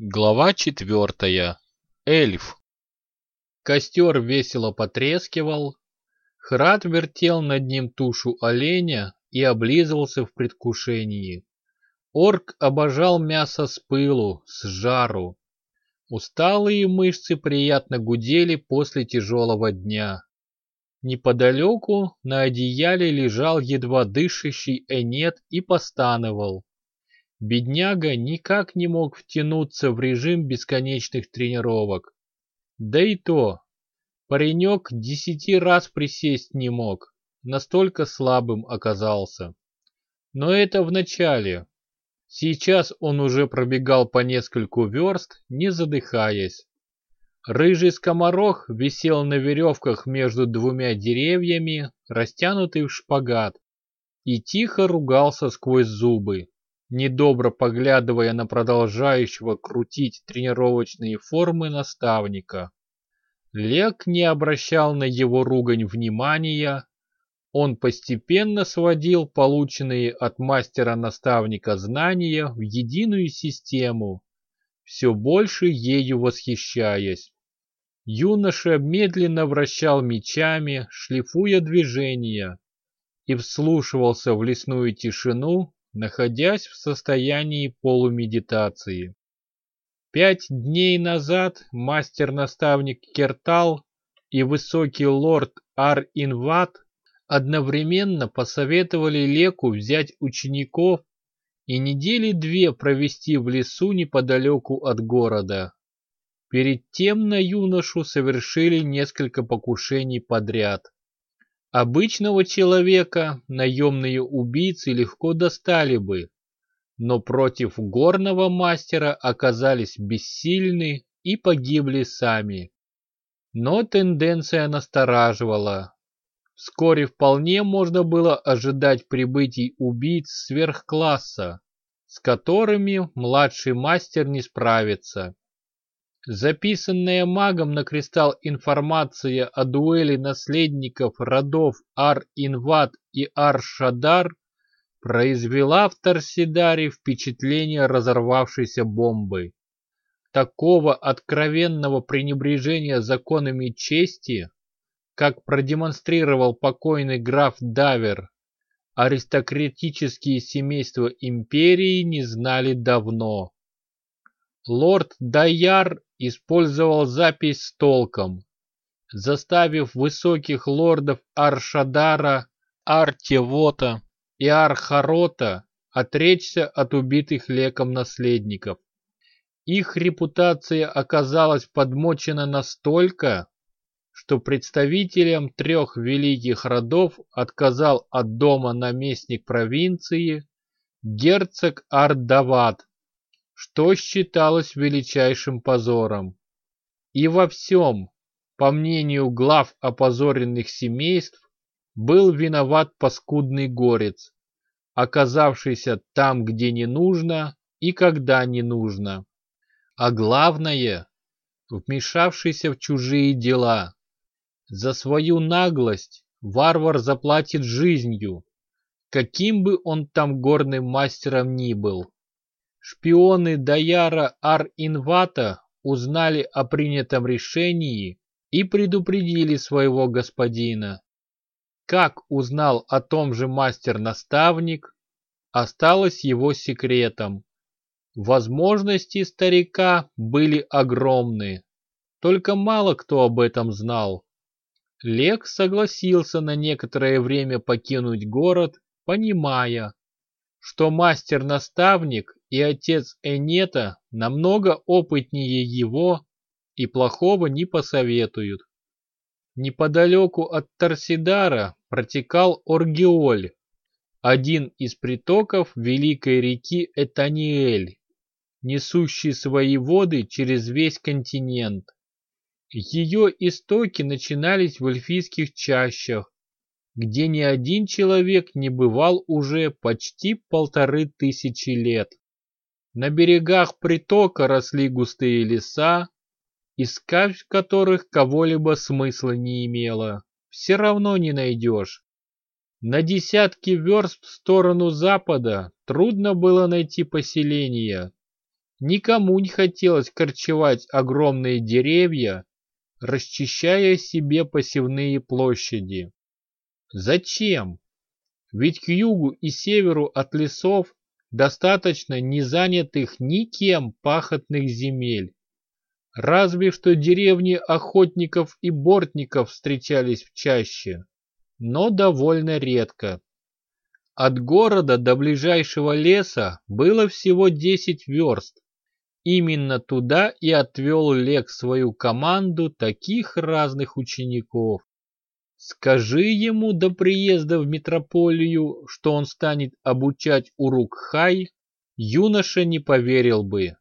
Глава четвертая. Эльф. Костер весело потрескивал. Храд вертел над ним тушу оленя и облизывался в предвкушении. Орк обожал мясо с пылу, с жару. Усталые мышцы приятно гудели после тяжелого дня. Неподалеку на одеяле лежал едва дышащий Энет и постановал. Бедняга никак не мог втянуться в режим бесконечных тренировок. Да и то, паренек десяти раз присесть не мог, настолько слабым оказался. Но это в начале. Сейчас он уже пробегал по нескольку верст, не задыхаясь. Рыжий скоморох висел на веревках между двумя деревьями, растянутый в шпагат, и тихо ругался сквозь зубы недобро поглядывая на продолжающего крутить тренировочные формы наставника. Лек не обращал на его ругань внимания, он постепенно сводил полученные от мастера-наставника знания в единую систему, все больше ею восхищаясь. Юноша медленно вращал мечами, шлифуя движения, и вслушивался в лесную тишину, находясь в состоянии полумедитации. Пять дней назад мастер-наставник Кертал и высокий лорд Ар-Инват одновременно посоветовали Леку взять учеников и недели две провести в лесу неподалеку от города. Перед тем на юношу совершили несколько покушений подряд. Обычного человека наемные убийцы легко достали бы, но против горного мастера оказались бессильны и погибли сами. Но тенденция настораживала. Вскоре вполне можно было ожидать прибытий убийц сверхкласса, с которыми младший мастер не справится. Записанная магом на кристалл информация о дуэли наследников родов Ар-Инват и Ар-Шадар произвела в Торсидаре впечатление разорвавшейся бомбы. Такого откровенного пренебрежения законами чести, как продемонстрировал покойный граф Давер, аристократические семейства империи не знали давно. Лорд Дайяр использовал запись с толком, заставив высоких лордов Аршадара, Артевота и Архарота отречься от убитых леком наследников. Их репутация оказалась подмочена настолько, что представителям трех великих родов отказал от дома наместник провинции герцог Ардават что считалось величайшим позором. И во всем, по мнению глав опозоренных семейств, был виноват паскудный горец, оказавшийся там, где не нужно и когда не нужно. А главное, вмешавшийся в чужие дела. За свою наглость варвар заплатит жизнью, каким бы он там горным мастером ни был. Шпионы Даяра Ар-Инвата узнали о принятом решении и предупредили своего господина. Как узнал о том же мастер-наставник, осталось его секретом. Возможности старика были огромны, только мало кто об этом знал. Лек согласился на некоторое время покинуть город, понимая, что мастер-наставник и отец Энета намного опытнее его и плохого не посоветуют. Неподалеку от Торсидара протекал Оргиоль, один из притоков великой реки Этаниэль, несущий свои воды через весь континент. Ее истоки начинались в эльфийских чащах, где ни один человек не бывал уже почти полторы тысячи лет. На берегах притока росли густые леса, искать в которых кого-либо смысла не имело, все равно не найдешь. На десятки верст в сторону запада трудно было найти поселение. Никому не хотелось корчевать огромные деревья, расчищая себе посевные площади. Зачем? Ведь к югу и северу от лесов достаточно незанятых никем пахотных земель. Разве что деревни охотников и бортников встречались в чаще, но довольно редко. От города до ближайшего леса было всего 10 верст. Именно туда и отвел Лек свою команду таких разных учеников. Скажи ему до приезда в метрополию, что он станет обучать Урукхай, юноша не поверил бы.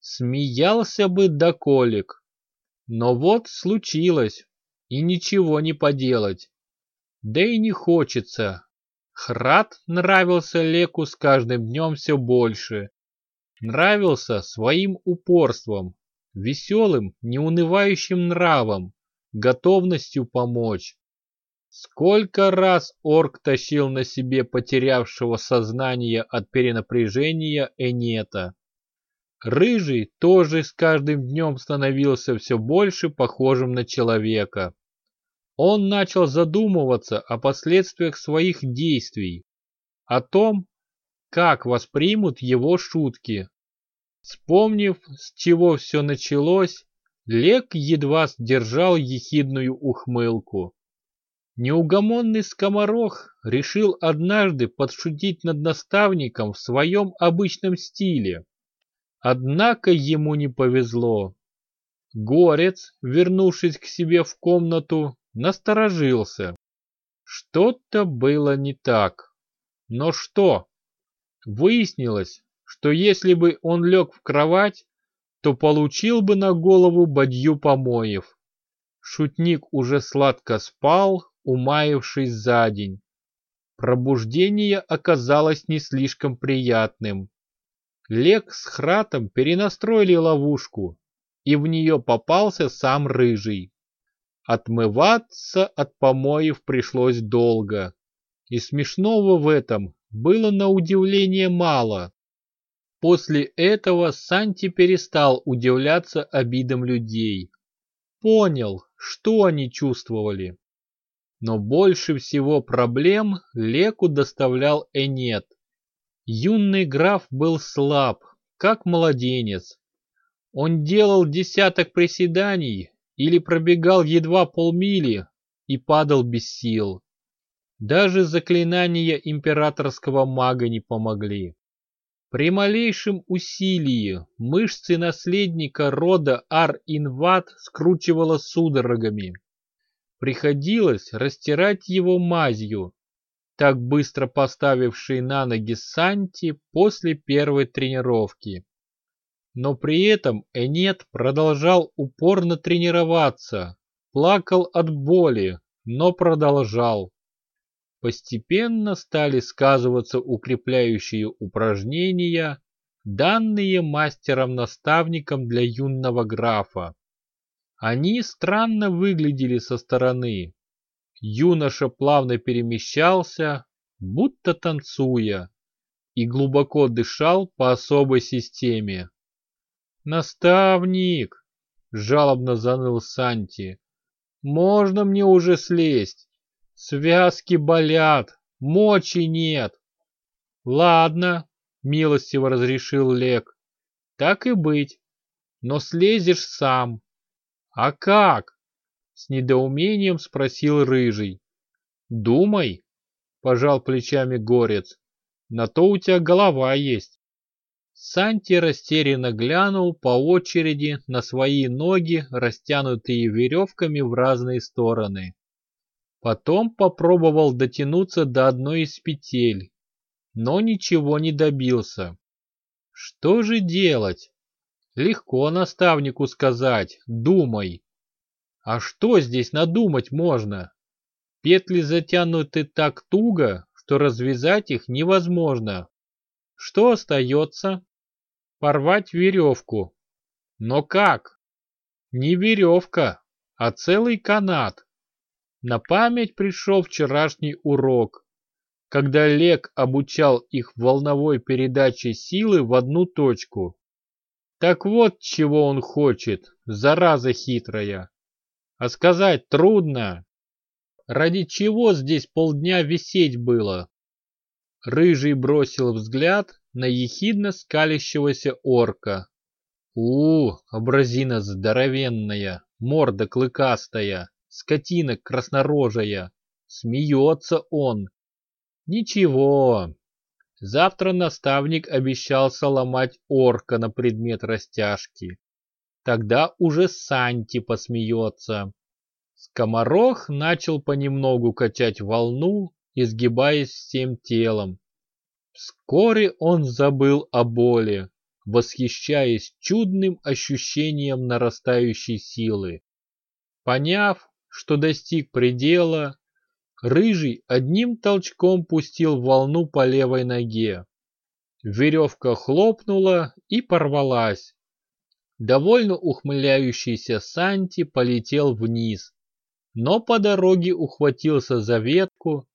Смеялся бы до колик. Но вот случилось, и ничего не поделать. Да и не хочется. Храд нравился Леку с каждым днем все больше. Нравился своим упорством, веселым, неунывающим нравом, готовностью помочь. Сколько раз орк тащил на себе потерявшего сознание от перенапряжения Энета. Рыжий тоже с каждым днем становился все больше похожим на человека. Он начал задумываться о последствиях своих действий, о том, как воспримут его шутки. Вспомнив, с чего все началось, Лек едва сдержал ехидную ухмылку. Неугомонный скоморох решил однажды подшутить над наставником в своем обычном стиле. Однако ему не повезло. Горец, вернувшись к себе в комнату, насторожился. Что-то было не так. Но что? Выяснилось, что если бы он лег в кровать, то получил бы на голову бадью помоев. Шутник уже сладко спал, умаившись за день. Пробуждение оказалось не слишком приятным. Лек с Хратом перенастроили ловушку, и в нее попался сам Рыжий. Отмываться от помоев пришлось долго, и смешного в этом было на удивление мало. После этого Санти перестал удивляться обидам людей. Понял, что они чувствовали. Но больше всего проблем Леку доставлял Энет. Юный граф был слаб, как младенец. Он делал десяток приседаний или пробегал едва полмили и падал без сил. Даже заклинания императорского мага не помогли. При малейшем усилии мышцы наследника рода Ар-Инват скручивало судорогами. Приходилось растирать его мазью, так быстро поставившей на ноги Санти после первой тренировки. Но при этом Энет продолжал упорно тренироваться, плакал от боли, но продолжал. Постепенно стали сказываться укрепляющие упражнения, данные мастером-наставником для юного графа. Они странно выглядели со стороны. Юноша плавно перемещался, будто танцуя, и глубоко дышал по особой системе. «Наставник!» — жалобно заныл Санти. «Можно мне уже слезть? Связки болят, мочи нет!» «Ладно», — милостиво разрешил Лек. «Так и быть, но слезешь сам. «А как?» — с недоумением спросил Рыжий. «Думай», — пожал плечами Горец, — «на то у тебя голова есть». Санти растерянно глянул по очереди на свои ноги, растянутые веревками в разные стороны. Потом попробовал дотянуться до одной из петель, но ничего не добился. Что же делать? Легко наставнику сказать «думай». А что здесь надумать можно? Петли затянуты так туго, что развязать их невозможно. Что остается? Порвать веревку. Но как? Не веревка, а целый канат. На память пришел вчерашний урок, когда Лек обучал их волновой передаче силы в одну точку. Так вот, чего он хочет, зараза хитрая. А сказать трудно. Ради чего здесь полдня висеть было? Рыжий бросил взгляд на ехидно скалящегося орка. У, образина здоровенная, морда клыкастая, скотина краснорожая. Смеется он. Ничего. Завтра наставник обещался ломать орка на предмет растяжки. Тогда уже Санти посмеется. Скоморох начал понемногу качать волну, изгибаясь всем телом. Вскоре он забыл о боли, восхищаясь чудным ощущением нарастающей силы. Поняв, что достиг предела, Рыжий одним толчком пустил волну по левой ноге. Веревка хлопнула и порвалась. Довольно ухмыляющийся Санти полетел вниз, но по дороге ухватился за ветку,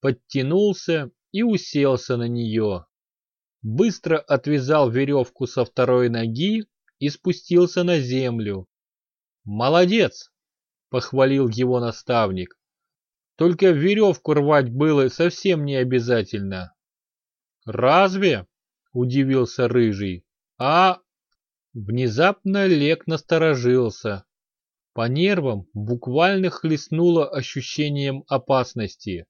подтянулся и уселся на нее. Быстро отвязал веревку со второй ноги и спустился на землю. «Молодец!» — похвалил его наставник. Только веревку рвать было совсем не обязательно. «Разве?» — удивился Рыжий. «А...» Внезапно Лек насторожился. По нервам буквально хлестнуло ощущением опасности.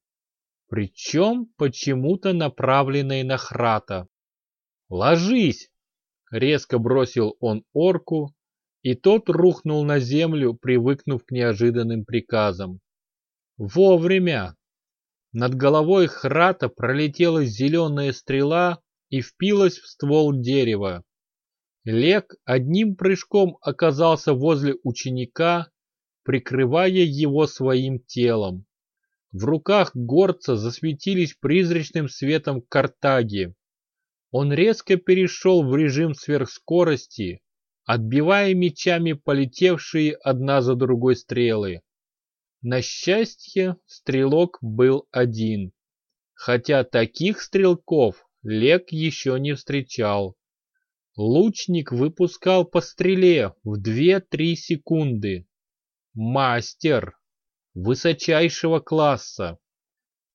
Причем почему-то направленной на Храта. «Ложись!» — резко бросил он орку, и тот рухнул на землю, привыкнув к неожиданным приказам. Вовремя! Над головой Храта пролетела зеленая стрела и впилась в ствол дерева. Лек одним прыжком оказался возле ученика, прикрывая его своим телом. В руках горца засветились призрачным светом картаги. Он резко перешел в режим сверхскорости, отбивая мечами полетевшие одна за другой стрелы. На счастье, стрелок был один, хотя таких стрелков Лек еще не встречал. Лучник выпускал по стреле в 2-3 секунды. Мастер высочайшего класса.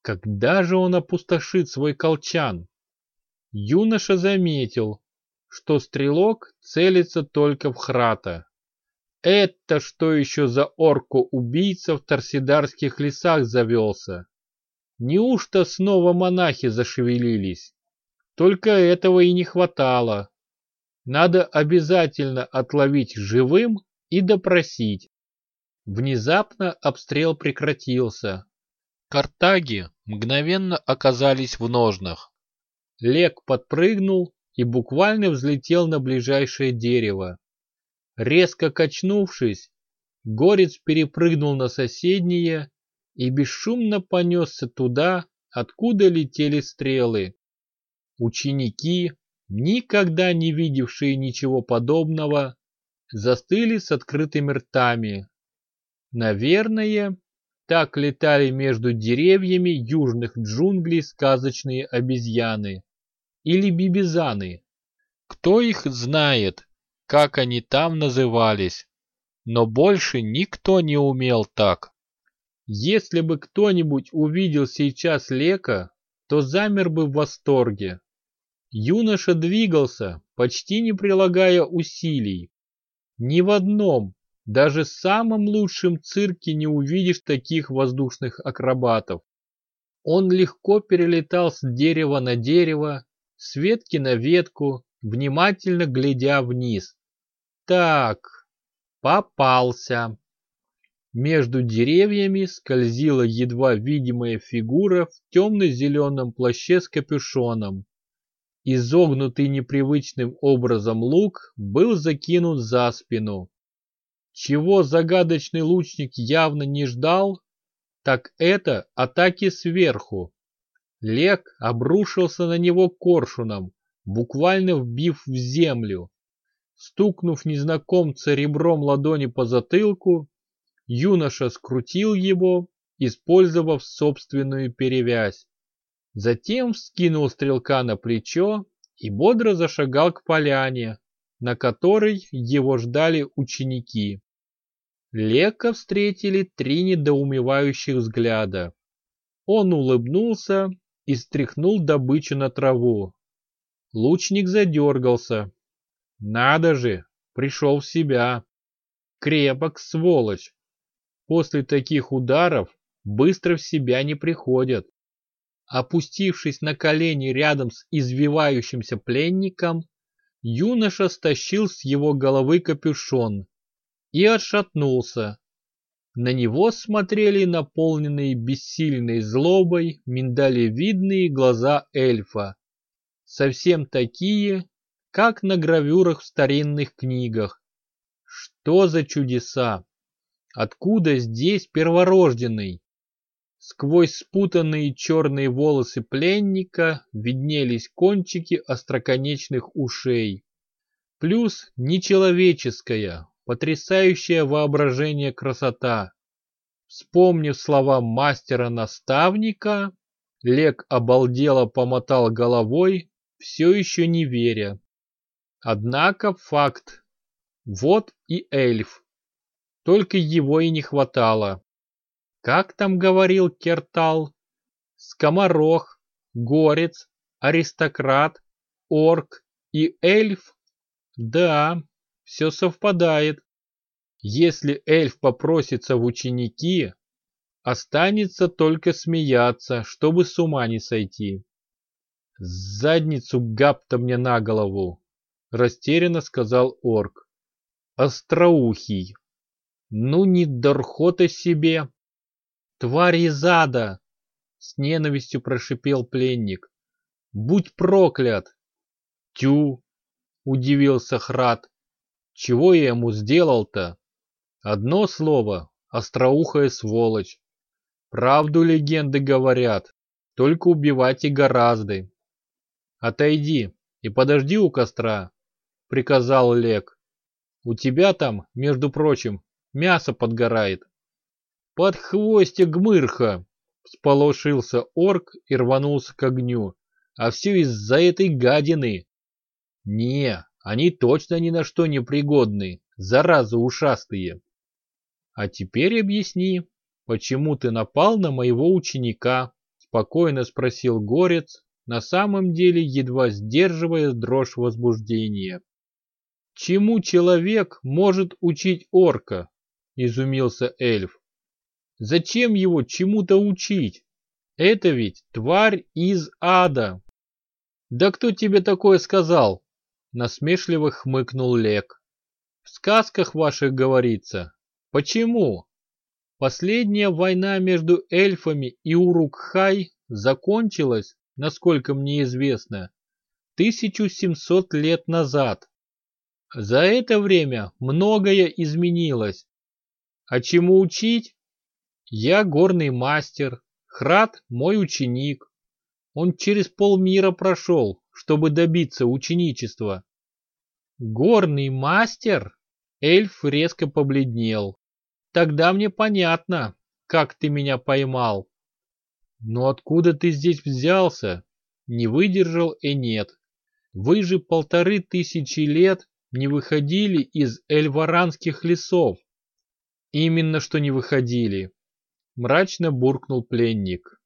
Когда же он опустошит свой колчан? Юноша заметил, что стрелок целится только в Храта. Это что еще за орку-убийца в торсидарских лесах завелся? Неужто снова монахи зашевелились? Только этого и не хватало. Надо обязательно отловить живым и допросить. Внезапно обстрел прекратился. Картаги мгновенно оказались в ножнах. Лек подпрыгнул и буквально взлетел на ближайшее дерево. Резко качнувшись, горец перепрыгнул на соседнее и бесшумно понесся туда, откуда летели стрелы. Ученики, никогда не видевшие ничего подобного, застыли с открытыми ртами. Наверное, так летали между деревьями южных джунглей сказочные обезьяны или бибизаны. Кто их знает? Как они там назывались, но больше никто не умел так. Если бы кто-нибудь увидел сейчас Лека, то замер бы в восторге. Юноша двигался, почти не прилагая усилий. Ни в одном, даже самом лучшем цирке не увидишь таких воздушных акробатов. Он легко перелетал с дерева на дерево, с ветки на ветку, внимательно глядя вниз. Так, попался. Между деревьями скользила едва видимая фигура в темно-зеленом плаще с капюшоном. Изогнутый непривычным образом лук был закинут за спину. Чего загадочный лучник явно не ждал, так это атаки сверху. Лек обрушился на него коршуном, буквально вбив в землю. Стукнув незнакомца ребром ладони по затылку, юноша скрутил его, использовав собственную перевязь. Затем вскинул стрелка на плечо и бодро зашагал к поляне, на которой его ждали ученики. Лека встретили три недоумевающих взгляда. Он улыбнулся и стряхнул добычу на траву. Лучник задергался. Надо же, пришел в себя. Крепок, сволочь. После таких ударов быстро в себя не приходят. Опустившись на колени рядом с извивающимся пленником, юноша стащил с его головы капюшон и отшатнулся. На него смотрели наполненные бессильной злобой миндалевидные глаза эльфа, совсем такие, как на гравюрах в старинных книгах. Что за чудеса? Откуда здесь перворожденный? Сквозь спутанные черные волосы пленника виднелись кончики остроконечных ушей. Плюс нечеловеческая, потрясающее воображение красота. Вспомнив слова мастера-наставника, Лек обалдело помотал головой, все еще не веря. Однако факт. Вот и эльф. Только его и не хватало. Как там говорил Кертал? Скоморох, горец, аристократ, орк и эльф? Да, все совпадает. Если эльф попросится в ученики, останется только смеяться, чтобы с ума не сойти. Задницу гап-то мне на голову, растерянно сказал орк. Остроухий. Ну не дорхота себе. «Тварь из ада!» — с ненавистью прошипел пленник. «Будь проклят!» «Тю!» — удивился Храд. «Чего я ему сделал-то?» «Одно слово — остроухая сволочь. Правду легенды говорят, только убивать и гораздо». «Отойди и подожди у костра», — приказал Лек. «У тебя там, между прочим, мясо подгорает». «Под хвостик гмырха!» — сполошился орк и рванулся к огню. «А все из-за этой гадины!» «Не, они точно ни на что не пригодны, заразы ушастые!» «А теперь объясни, почему ты напал на моего ученика?» — спокойно спросил Горец, на самом деле едва сдерживая дрожь возбуждения. «Чему человек может учить орка?» — изумился эльф. Зачем его чему-то учить? Это ведь тварь из ада. Да кто тебе такое сказал? Насмешливо хмыкнул Лек. В сказках ваших говорится. Почему? Последняя война между эльфами и Урукхай закончилась, насколько мне известно, 1700 лет назад. За это время многое изменилось. А чему учить? Я горный мастер, Храд мой ученик. Он через полмира прошел, чтобы добиться ученичества. Горный мастер? Эльф резко побледнел. Тогда мне понятно, как ты меня поймал. Но откуда ты здесь взялся? Не выдержал и нет. Вы же полторы тысячи лет не выходили из эльваранских лесов. Именно что не выходили. Мрачно буркнул пленник.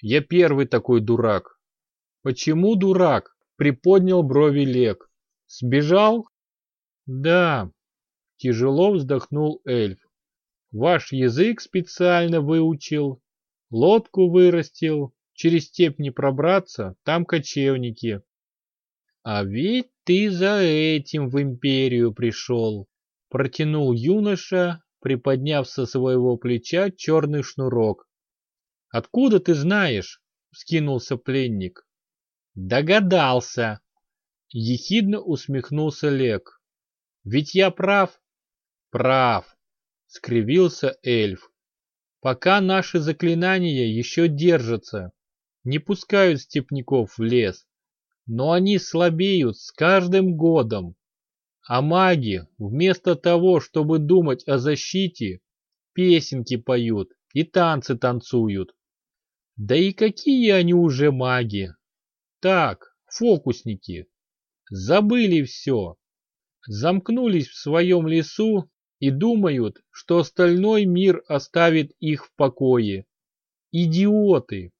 Я первый такой дурак. Почему дурак? Приподнял брови Лек. Сбежал? Да. Тяжело вздохнул эльф. Ваш язык специально выучил, лодку вырастил, через степь не пробраться, там кочевники. А ведь ты за этим в империю пришел, протянул юноша, приподняв со своего плеча черный шнурок. «Откуда ты знаешь?» — вскинулся пленник. «Догадался!» — ехидно усмехнулся Лек. «Ведь я прав?» «Прав!» — скривился эльф. «Пока наши заклинания еще держатся, не пускают степняков в лес, но они слабеют с каждым годом. А маги, вместо того, чтобы думать о защите, песенки поют и танцы танцуют. Да и какие они уже маги? Так, фокусники. Забыли все. Замкнулись в своем лесу и думают, что остальной мир оставит их в покое. Идиоты!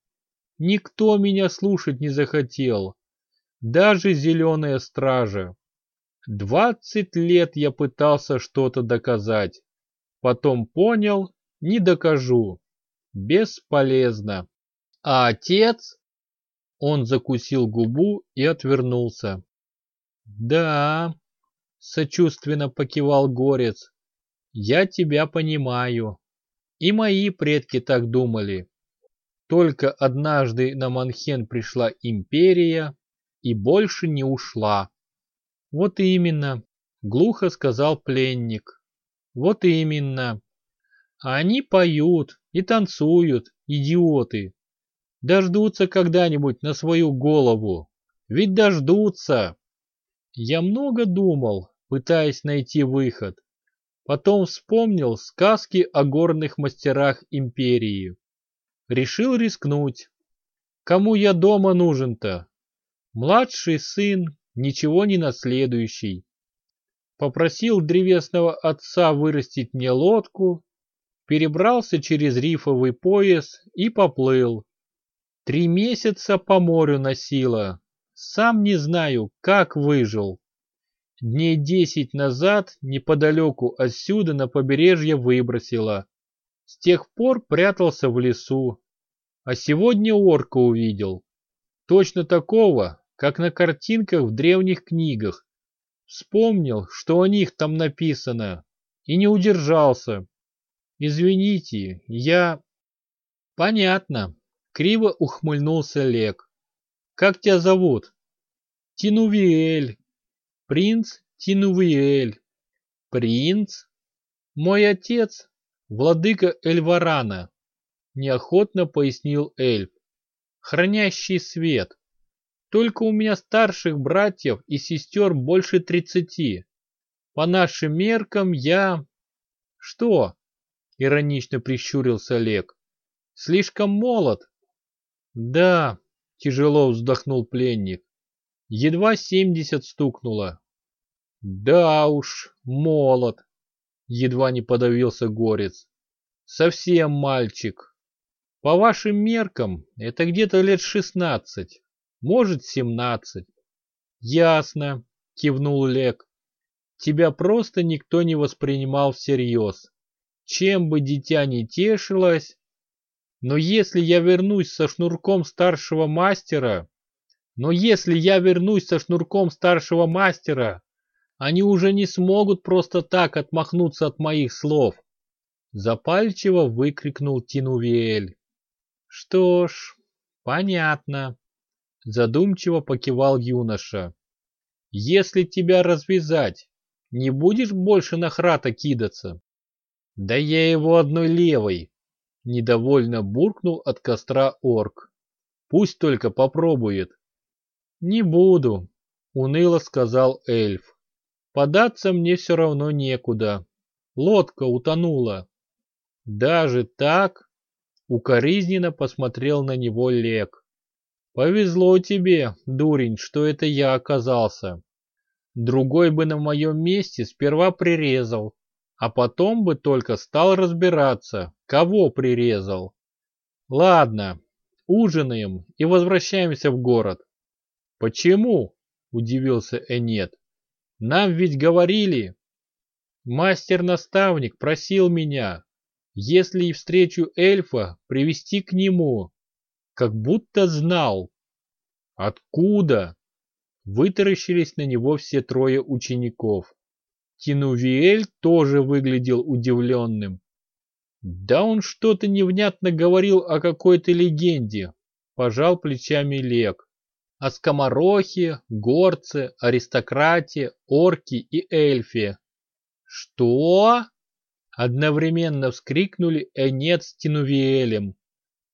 Никто меня слушать не захотел. Даже зеленая стража. Двадцать лет я пытался что-то доказать. Потом понял, не докажу. Бесполезно. А отец? Он закусил губу и отвернулся. Да, сочувственно покивал Горец. Я тебя понимаю. И мои предки так думали. Только однажды на Манхен пришла империя и больше не ушла. Вот именно, глухо сказал пленник. Вот именно. А они поют и танцуют, идиоты. Дождутся когда-нибудь на свою голову. Ведь дождутся. Я много думал, пытаясь найти выход. Потом вспомнил сказки о горных мастерах империи. Решил рискнуть. Кому я дома нужен-то? Младший сын, ничего не наследующий. Попросил древесного отца вырастить мне лодку, перебрался через рифовый пояс и поплыл. Три месяца по морю носила. Сам не знаю, как выжил. Дней десять назад неподалеку отсюда на побережье выбросила. С тех пор прятался в лесу. А сегодня орка увидел. Точно такого, как на картинках в древних книгах. Вспомнил, что о них там написано, и не удержался. Извините, я... Понятно. Криво ухмыльнулся Лек. Как тебя зовут? Тинувиэль. Принц Тинувиэль. Принц? Мой отец, владыка Эльварана, неохотно пояснил эльф. Хранящий свет. Только у меня старших братьев и сестер больше тридцати. По нашим меркам я... Что? Иронично прищурился Олег. Слишком молод. Да, тяжело вздохнул пленник. Едва семьдесят стукнуло. Да уж, молод. Едва не подавился горец. Совсем мальчик. По вашим меркам, это где-то лет шестнадцать может, семнадцать. Ясно, кивнул Лек. Тебя просто никто не воспринимал всерьез. Чем бы дитя не тешилось, но если я вернусь со шнурком старшего мастера, но если я вернусь со шнурком старшего мастера, они уже не смогут просто так отмахнуться от моих слов. Запальчиво выкрикнул Тинувиэль. Что ж, понятно задумчиво покивал юноша. Если тебя развязать, не будешь больше на храта кидаться? Да я его одной левой, недовольно буркнул от костра орк. Пусть только попробует. Не буду, уныло сказал эльф. Податься мне все равно некуда. Лодка утонула. Даже так? Укоризненно посмотрел на него Лек. Повезло тебе, дурень, что это я оказался. Другой бы на моем месте сперва прирезал, а потом бы только стал разбираться, кого прирезал. Ладно, ужинаем и возвращаемся в город. Почему? Удивился Энет. Нам ведь говорили. Мастер-наставник просил меня, если и встречу эльфа, привести к нему, как будто знал. Откуда? Вытаращились на него все трое учеников. Тинувиэль тоже выглядел удивленным. Да он что-то невнятно говорил о какой-то легенде, пожал плечами Лек. О скоморохе, горце, аристократе, орке и эльфе. Что? Одновременно вскрикнули Энет с Тинувиэлем.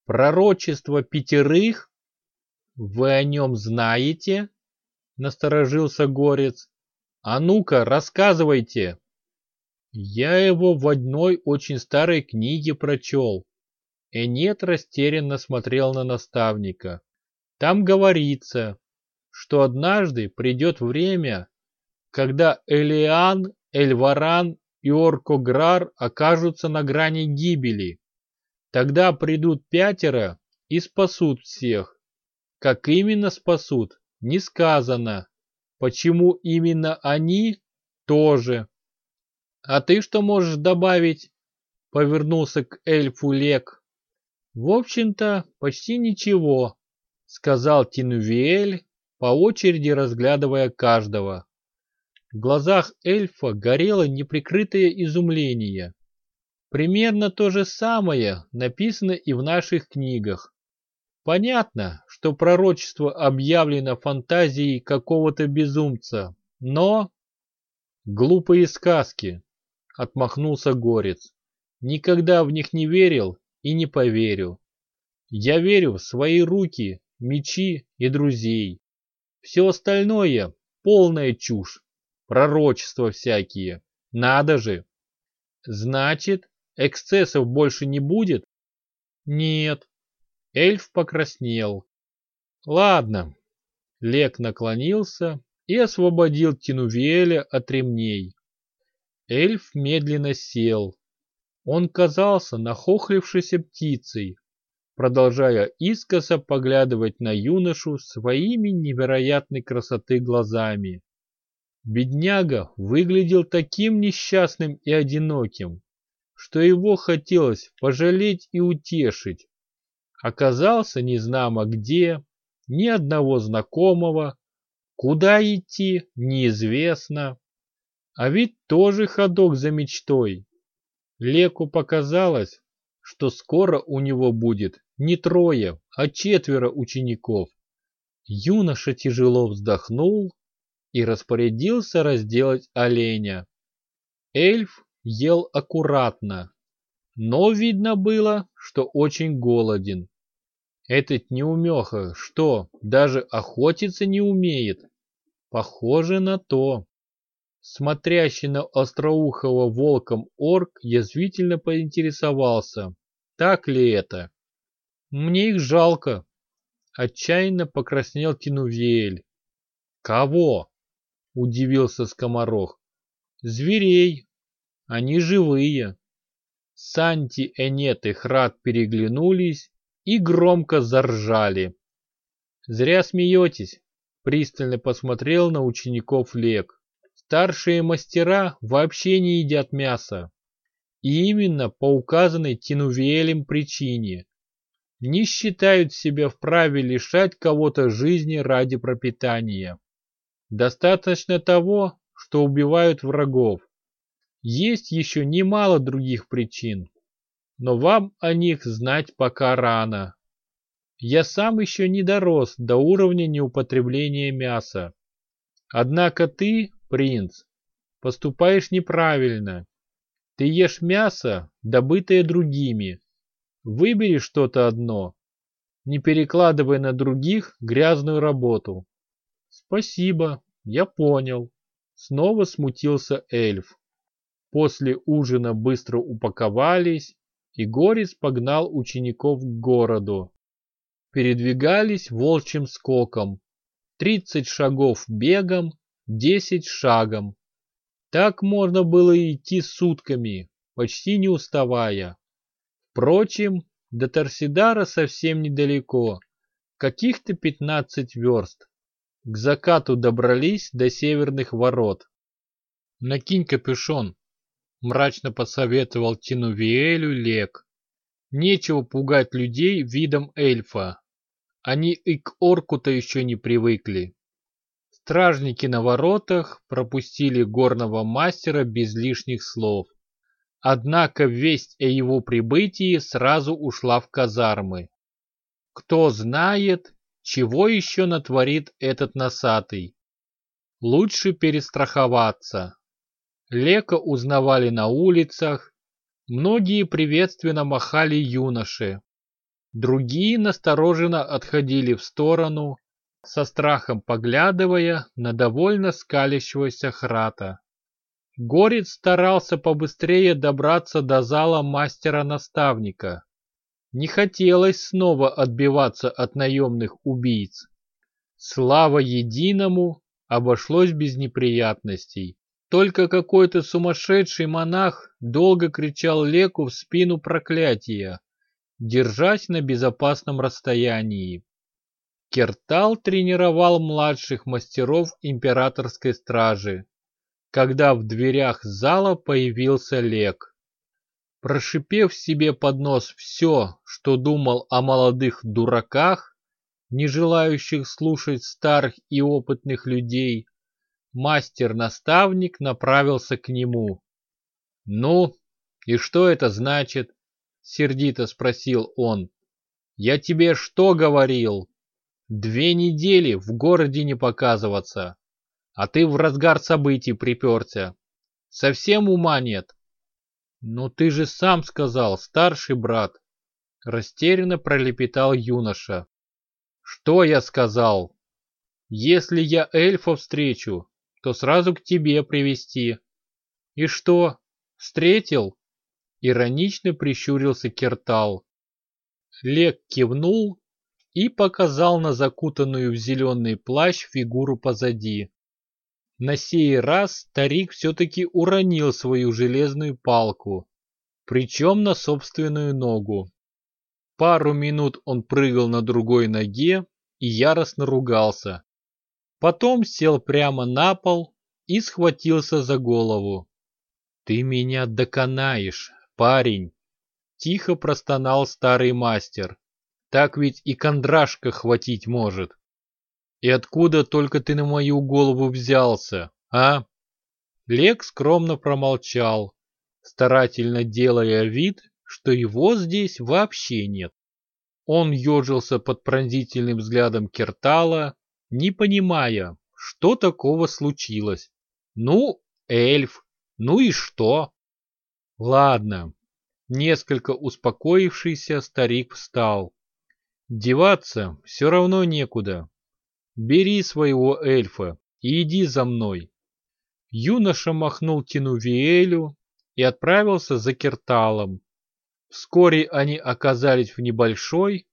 Пророчество пятерых? Вы о нем знаете? Насторожился Горец. А ну-ка, рассказывайте. Я его в одной очень старой книге прочел. Энет растерянно смотрел на наставника. Там говорится, что однажды придет время, когда Элиан, Эльваран и Оркограр окажутся на грани гибели. Тогда придут пятеро и спасут всех. Как именно спасут, не сказано. Почему именно они, тоже. А ты что можешь добавить? Повернулся к эльфу Лек. В общем-то, почти ничего, сказал Тинувиэль, по очереди разглядывая каждого. В глазах эльфа горело неприкрытое изумление. Примерно то же самое написано и в наших книгах. Понятно, что пророчество объявлено фантазией какого-то безумца, но... Глупые сказки, отмахнулся Горец. Никогда в них не верил и не поверю. Я верю в свои руки, мечи и друзей. Все остальное — полная чушь пророчества всякие. Надо же. Значит, эксцессов больше не будет? Нет. Эльф покраснел. Ладно. Лек наклонился и освободил Тинувеля от ремней. Эльф медленно сел. Он казался нахохлившейся птицей, продолжая искоса поглядывать на юношу своими невероятной красоты глазами. Бедняга выглядел таким несчастным и одиноким, что его хотелось пожалеть и утешить. Оказался незнамо где, ни одного знакомого, куда идти неизвестно. А ведь тоже ходок за мечтой. Леку показалось, что скоро у него будет не трое, а четверо учеников. Юноша тяжело вздохнул и распорядился разделать оленя. Эльф ел аккуратно, но видно было, что очень голоден. Этот неумеха что, даже охотиться не умеет? Похоже на то. Смотрящий на остроухого волком орк язвительно поинтересовался, так ли это. Мне их жалко. Отчаянно покраснел Тинувель. Кого? — удивился скоморох. «Зверей! Они живые!» Санти, Энет и Храд переглянулись и громко заржали. «Зря смеетесь!» — пристально посмотрел на учеников Лек. «Старшие мастера вообще не едят мясо. И именно по указанной Тинувиэлем причине. Не считают себя вправе лишать кого-то жизни ради пропитания. Достаточно того, что убивают врагов. Есть еще немало других причин, но вам о них знать пока рано. Я сам еще не дорос до уровня неупотребления мяса. Однако ты, принц, поступаешь неправильно. Ты ешь мясо, добытое другими. Выбери что-то одно, не перекладывай на других грязную работу. Спасибо, я понял. Снова смутился эльф. После ужина быстро упаковались, и Горец погнал учеников к городу. Передвигались волчьим скоком. Тридцать шагов бегом, десять шагом. Так можно было идти сутками, почти не уставая. Впрочем, до Торсидара совсем недалеко, каких-то пятнадцать верст. К закату добрались до северных ворот. «Накинь капюшон», — мрачно посоветовал Тинувиэлю Лек. «Нечего пугать людей видом эльфа. Они и к орку-то еще не привыкли». Стражники на воротах пропустили горного мастера без лишних слов. Однако весть о его прибытии сразу ушла в казармы. Кто знает, чего еще натворит этот носатый? Лучше перестраховаться. Лека узнавали на улицах, многие приветственно махали юноше. Другие настороженно отходили в сторону, со страхом поглядывая на довольно скалящегося храта. Горец старался побыстрее добраться до зала мастера-наставника. Не хотелось снова отбиваться от наемных убийц. Слава единому, обошлось без неприятностей. Только какой-то сумасшедший монах долго кричал Леку в спину проклятия, держась на безопасном расстоянии. Кертал тренировал младших мастеров императорской стражи, когда в дверях зала появился Лек. Прошипев себе под нос все, что думал о молодых дураках, не желающих слушать старых и опытных людей, мастер-наставник направился к нему. «Ну, и что это значит?» — сердито спросил он. «Я тебе что говорил? Две недели в городе не показываться, а ты в разгар событий приперся. Совсем ума нет?» «Ну ты же сам сказал, старший брат!» Растерянно пролепетал юноша. «Что я сказал? Если я эльфа встречу, то сразу к тебе привести. И что, встретил? Иронично прищурился Кертал. Лек кивнул и показал на закутанную в зеленый плащ фигуру позади. На сей раз старик все-таки уронил свою железную палку, причем на собственную ногу. Пару минут он прыгал на другой ноге и яростно ругался. Потом сел прямо на пол и схватился за голову. «Ты меня доконаешь, парень!» Тихо простонал старый мастер. «Так ведь и кондрашка хватить может!» «И откуда только ты на мою голову взялся, а?» Лек скромно промолчал, старательно делая вид, что его здесь вообще нет. Он ежился под пронзительным взглядом Кертала, не понимая, что такого случилось. Ну, эльф, ну и что? Ладно. Несколько успокоившийся старик встал. Деваться все равно некуда. Бери своего эльфа и иди за мной. Юноша махнул Тинувиэлю и отправился за Керталом. Вскоре они оказались в небольшой,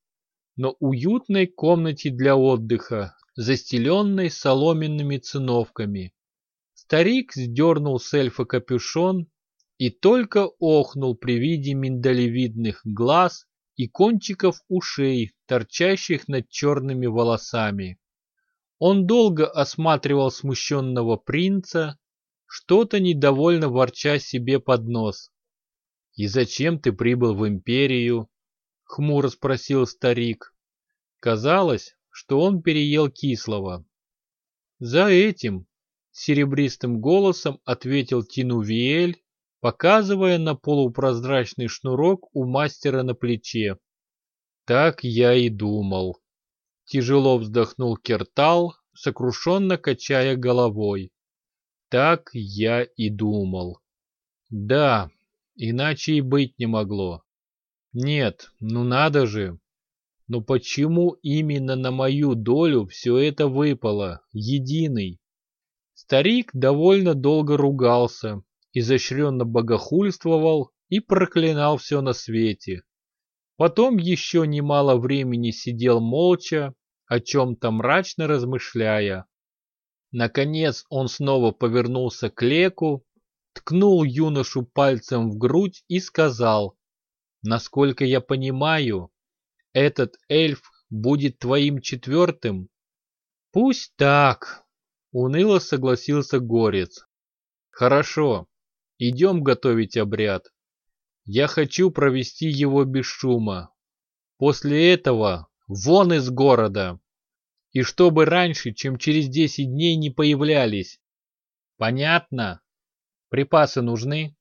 но уютной комнате для отдыха застеленной соломенными циновками. Старик сдернул с эльфа капюшон и только охнул при виде миндалевидных глаз и кончиков ушей, торчащих над черными волосами. Он долго осматривал смущенного принца, что-то недовольно ворча себе под нос. «И зачем ты прибыл в империю?» — хмуро спросил старик. Казалось, что он переел кислого. «За этим!» — серебристым голосом ответил Тинувиэль, показывая на полупрозрачный шнурок у мастера на плече. «Так я и думал!» Тяжело вздохнул Кертал, сокрушенно качая головой. «Так я и думал!» «Да, иначе и быть не могло!» «Нет, ну надо же!» Но почему именно на мою долю все это выпало, единый? Старик довольно долго ругался, изощренно богохульствовал и проклинал все на свете. Потом еще немало времени сидел молча, о чем-то мрачно размышляя. Наконец он снова повернулся к Леку, ткнул юношу пальцем в грудь и сказал, «Насколько я понимаю, этот эльф будет твоим четвертым? Пусть так, уныло согласился Горец. Хорошо, идем готовить обряд. Я хочу провести его без шума. После этого вон из города. И чтобы раньше, чем через десять дней не появлялись. Понятно? Припасы нужны?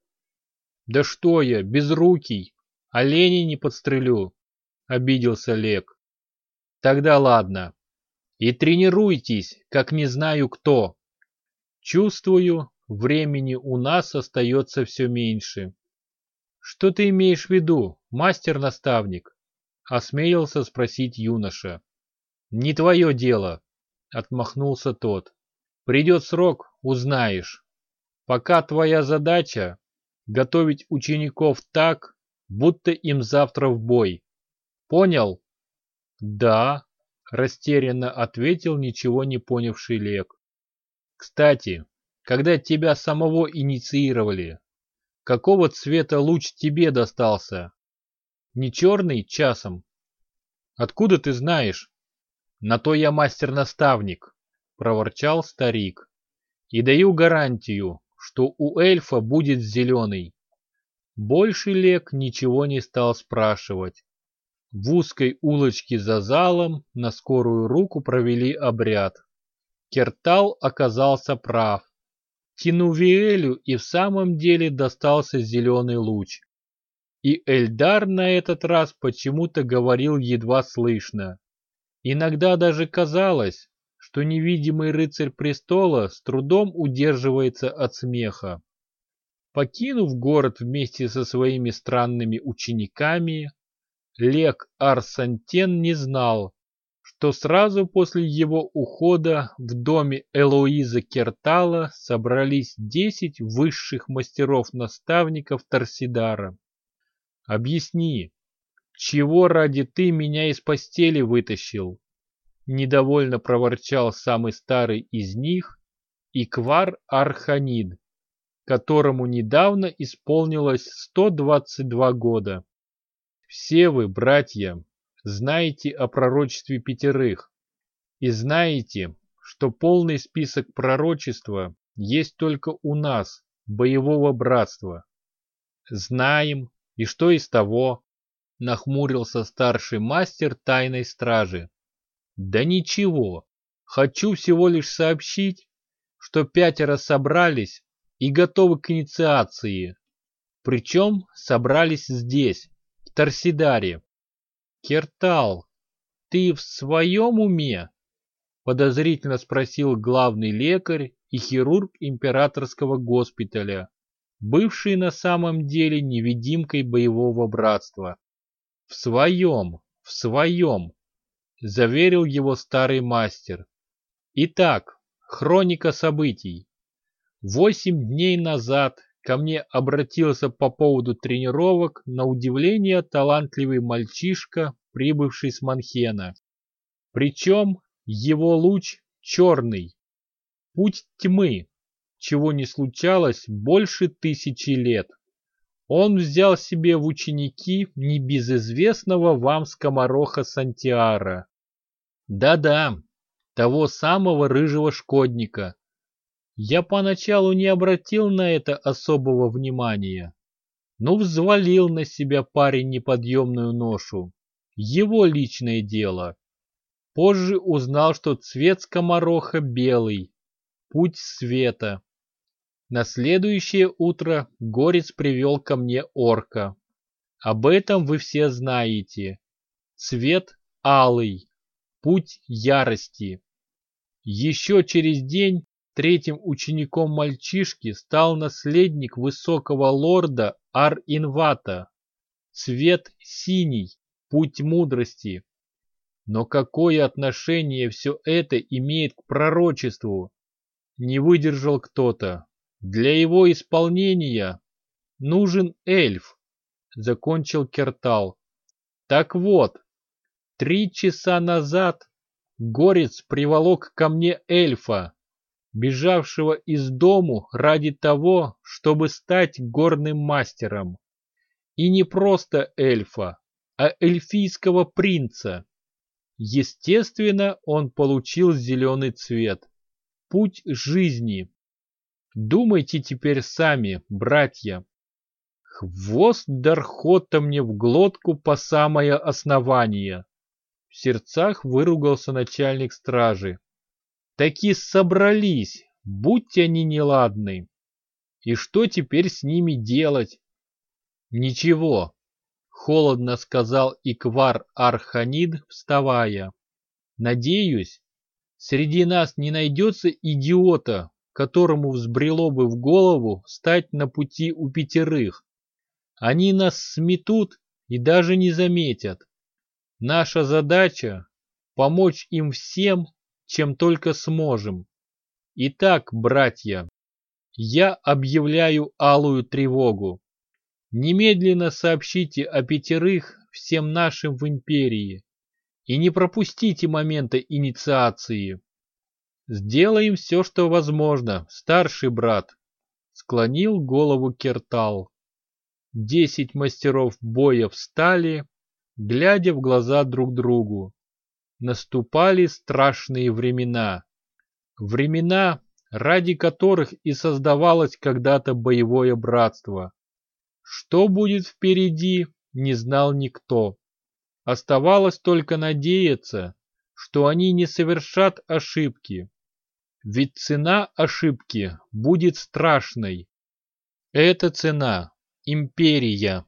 Да что я, безрукий, оленей не подстрелю обиделся Лек. Тогда ладно. И тренируйтесь, как не знаю кто. Чувствую, времени у нас остается все меньше. Что ты имеешь в виду, мастер-наставник? Осмеялся спросить юноша. Не твое дело, отмахнулся тот. Придет срок, узнаешь. Пока твоя задача — готовить учеников так, будто им завтра в бой. Понял? Да, растерянно ответил ничего не понявший Лек. Кстати, когда тебя самого инициировали, какого цвета луч тебе достался? Не черный часом? Откуда ты знаешь? На то я мастер-наставник, проворчал старик. И даю гарантию, что у эльфа будет зеленый. Больше Лек ничего не стал спрашивать. В узкой улочке за залом на скорую руку провели обряд. Кертал оказался прав. Тинувиэлю и в самом деле достался зеленый луч. И Эльдар на этот раз почему-то говорил едва слышно. Иногда даже казалось, что невидимый рыцарь престола с трудом удерживается от смеха. Покинув город вместе со своими странными учениками, Лек Арсантен не знал, что сразу после его ухода в доме Элоиза Кертала собрались десять высших мастеров-наставников Торсидара. Объясни, чего ради ты меня из постели вытащил? Недовольно проворчал самый старый из них, Иквар Арханид, которому недавно исполнилось 122 года. Все вы, братья, знаете о пророчестве пятерых и знаете, что полный список пророчества есть только у нас, боевого братства. Знаем, и что из того? Нахмурился старший мастер тайной стражи. Да ничего, хочу всего лишь сообщить, что пятеро собрались и готовы к инициации. Причем собрались здесь, в Торсидаре. Кертал, ты в своем уме? Подозрительно спросил главный лекарь и хирург императорского госпиталя, бывший на самом деле невидимкой боевого братства. «В своем, в своем», — заверил его старый мастер. Итак, хроника событий. Восемь дней назад ко мне обратился по поводу тренировок на удивление талантливый мальчишка, прибывший с Манхена. Причем его луч черный. Путь тьмы, чего не случалось больше тысячи лет. Он взял себе в ученики небезызвестного вам скомороха Сантиара. Да-да, того самого рыжего шкодника. Я поначалу не обратил на это особого внимания, но взвалил на себя парень неподъемную ношу. Его личное дело. Позже узнал, что цвет скомороха белый, путь света. На следующее утро Горец привел ко мне орка. Об этом вы все знаете. Цвет алый, путь ярости. Еще через день третьим учеником мальчишки стал наследник высокого лорда Ар-Инвата. Цвет синий, путь мудрости. Но какое отношение все это имеет к пророчеству? Не выдержал кто-то. Для его исполнения нужен эльф, закончил Кертал. Так вот, три часа назад Горец приволок ко мне эльфа, бежавшего из дому ради того, чтобы стать горным мастером. И не просто эльфа, а эльфийского принца. Естественно, он получил зеленый цвет. Путь жизни. Думайте теперь сами, братья. Хвост Дархота мне в глотку по самое основание. В сердцах выругался начальник стражи. Таки собрались, будь они неладны. И что теперь с ними делать? Ничего, холодно сказал Иквар Арханид, вставая. Надеюсь, среди нас не найдется идиота, которому взбрело бы в голову стать на пути у пятерых. Они нас сметут и даже не заметят. Наша задача — помочь им всем, чем только сможем. Итак, братья, я объявляю алую тревогу. Немедленно сообщите о пятерых всем нашим в империи и не пропустите момента инициации. Сделаем все, что возможно, старший брат. Склонил голову Кертал. Десять мастеров боя встали, глядя в глаза друг другу. Наступали страшные времена. Времена, ради которых и создавалось когда-то боевое братство. Что будет впереди, не знал никто. Оставалось только надеяться, что они не совершат ошибки. Ведь цена ошибки будет страшной. Это цена – империя.